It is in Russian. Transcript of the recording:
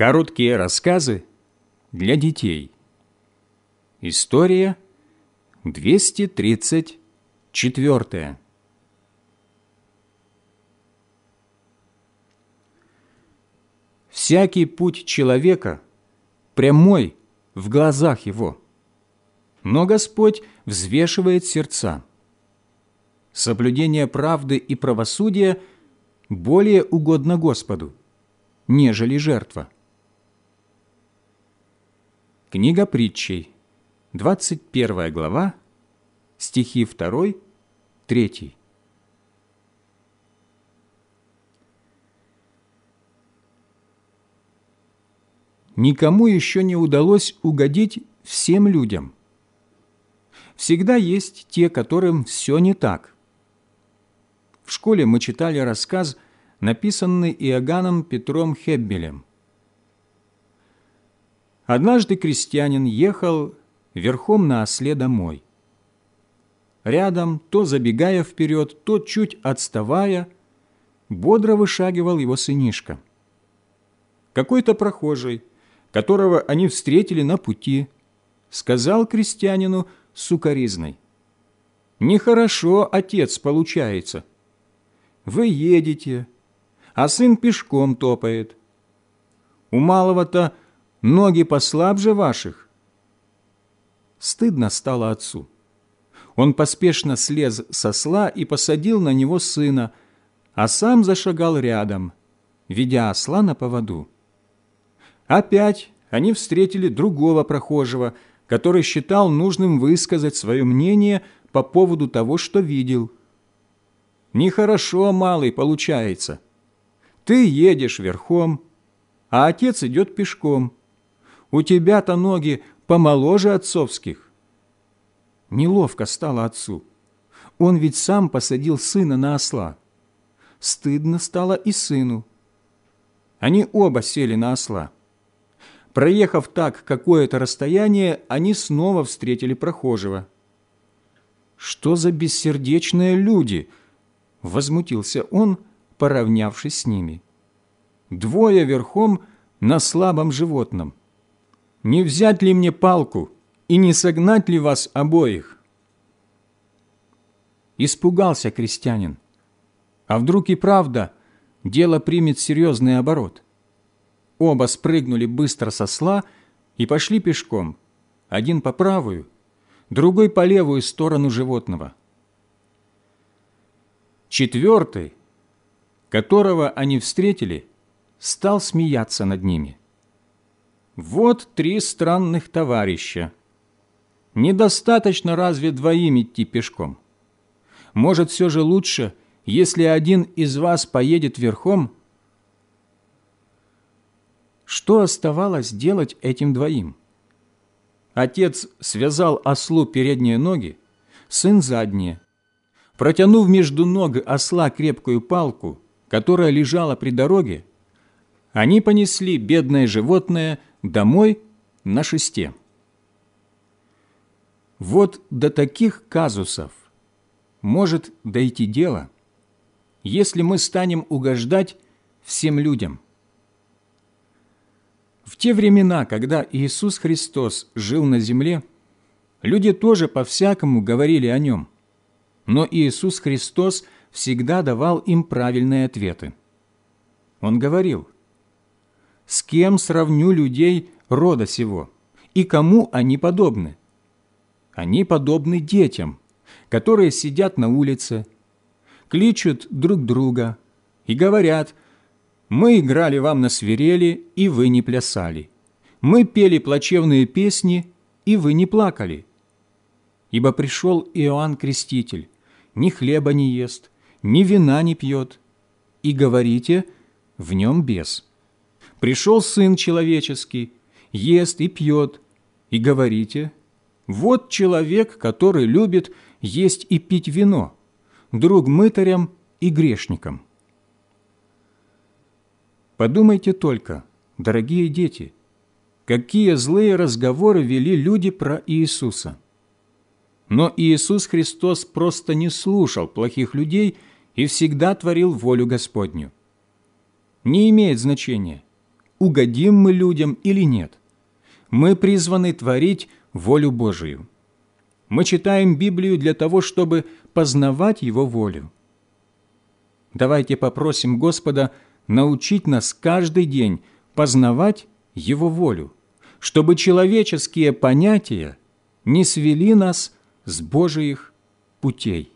Короткие рассказы для детей. История 234. Всякий путь человека прямой в глазах его, но Господь взвешивает сердца. Соблюдение правды и правосудия более угодно Господу, нежели жертва. Книга притчей, 21 глава, стихи 2, 3. Никому еще не удалось угодить всем людям. Всегда есть те, которым все не так. В школе мы читали рассказ, написанный Иоганном Петром Хеббелем – Однажды крестьянин ехал верхом на осле домой. Рядом, то забегая вперед, то чуть отставая, бодро вышагивал его сынишка. Какой-то прохожий, которого они встретили на пути, сказал крестьянину сукаризной, «Нехорошо, отец, получается. Вы едете, а сын пешком топает. У малого-то ноги послабже ваших». Стыдно стало отцу. Он поспешно слез со сла и посадил на него сына, а сам зашагал рядом, ведя осла на поводу. Опять они встретили другого прохожего, который считал нужным высказать свое мнение по поводу того, что видел. «Нехорошо, малый, получается. Ты едешь верхом, а отец идет пешком у тебя-то ноги помоложе отцовских». Неловко стало отцу. Он ведь сам посадил сына на осла. Стыдно стало и сыну. Они оба сели на осла. Проехав так какое-то расстояние, они снова встретили прохожего. «Что за бессердечные люди?» – возмутился он, поравнявшись с ними. «Двое верхом на слабом животном не взять ли мне палку и не согнать ли вас обоих?» Испугался крестьянин. А вдруг и правда дело примет серьезный оборот? Оба спрыгнули быстро со сла и пошли пешком, один по правую, другой по левую сторону животного. Четвертый, которого они встретили, стал смеяться над ними. Вот три странных товарища. Недостаточно разве двоим идти пешком? Может, все же лучше, если один из вас поедет верхом? Что оставалось делать этим двоим? Отец связал ослу передние ноги, сын задние. Протянув между ног осла крепкую палку, которая лежала при дороге, они понесли бедное животное домой на шесте. Вот до таких казусов может дойти дело, если мы станем угождать всем людям. В те времена, когда Иисус Христос жил на земле, люди тоже по-всякому говорили о Нем, но Иисус Христос всегда давал им правильные ответы. Он говорил – с кем сравню людей рода сего, и кому они подобны? Они подобны детям, которые сидят на улице, кличут друг друга и говорят, «Мы играли вам на свирели, и вы не плясали. Мы пели плачевные песни, и вы не плакали. Ибо пришел Иоанн Креститель, ни хлеба не ест, ни вина не пьет, и говорите, в нем бес» пришел Сын Человеческий, ест и пьет, и говорите, вот человек, который любит есть и пить вино, друг мытарям и грешникам. Подумайте только, дорогие дети, какие злые разговоры вели люди про Иисуса. Но Иисус Христос просто не слушал плохих людей и всегда творил волю Господню. Не имеет значения – угодим мы людям или нет. Мы призваны творить волю Божию. Мы читаем Библию для того, чтобы познавать Его волю. Давайте попросим Господа научить нас каждый день познавать Его волю, чтобы человеческие понятия не свели нас с Божиих путей.